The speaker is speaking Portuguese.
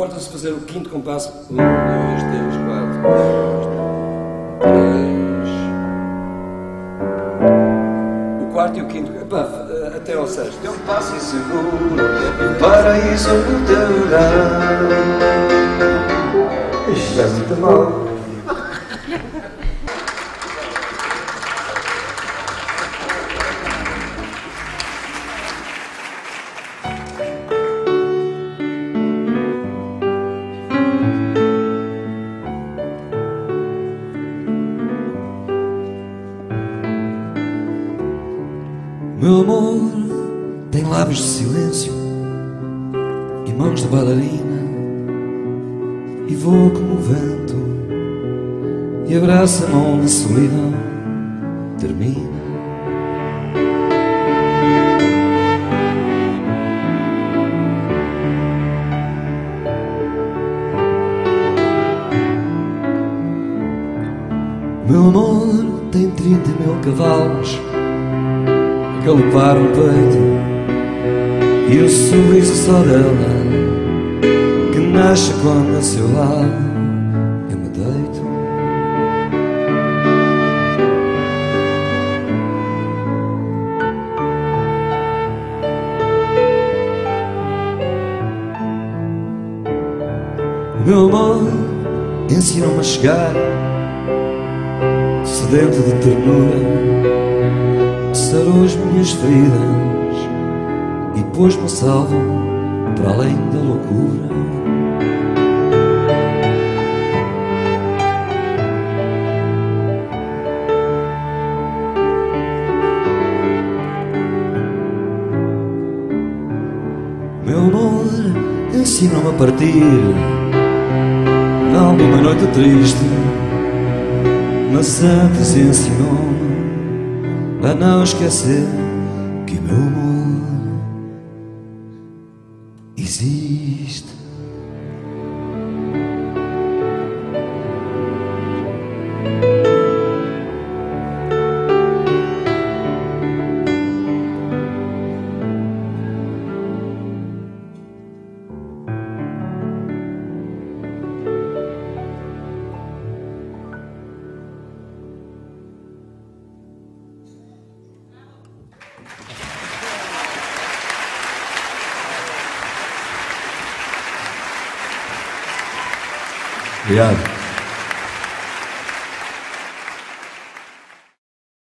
Importa-se fazer o quinto compasso? Um, dois. Três. O quarto e o quinto. Epá, até ao sexto. É um passo inseguro, o paraíso no teu olhar. Isto é muito mal. Meu amor tem lábios de silêncio e mãos de bailarina. E voa como o vento e abraça a mão de solidão termina. Meu amor tem trinta mil cavalos a galopar no peito E o sorriso só dela Que nasce quando a seu lado eu me deito. O meu amor ensinou-me a chegar Sedento de ternura minhas feridas e a salvo para além da loucura. Meu amor ensinou-me a partir na alguma noite triste, mas antes ensinou-me a não esquecer que meu amor existe. Obrigado.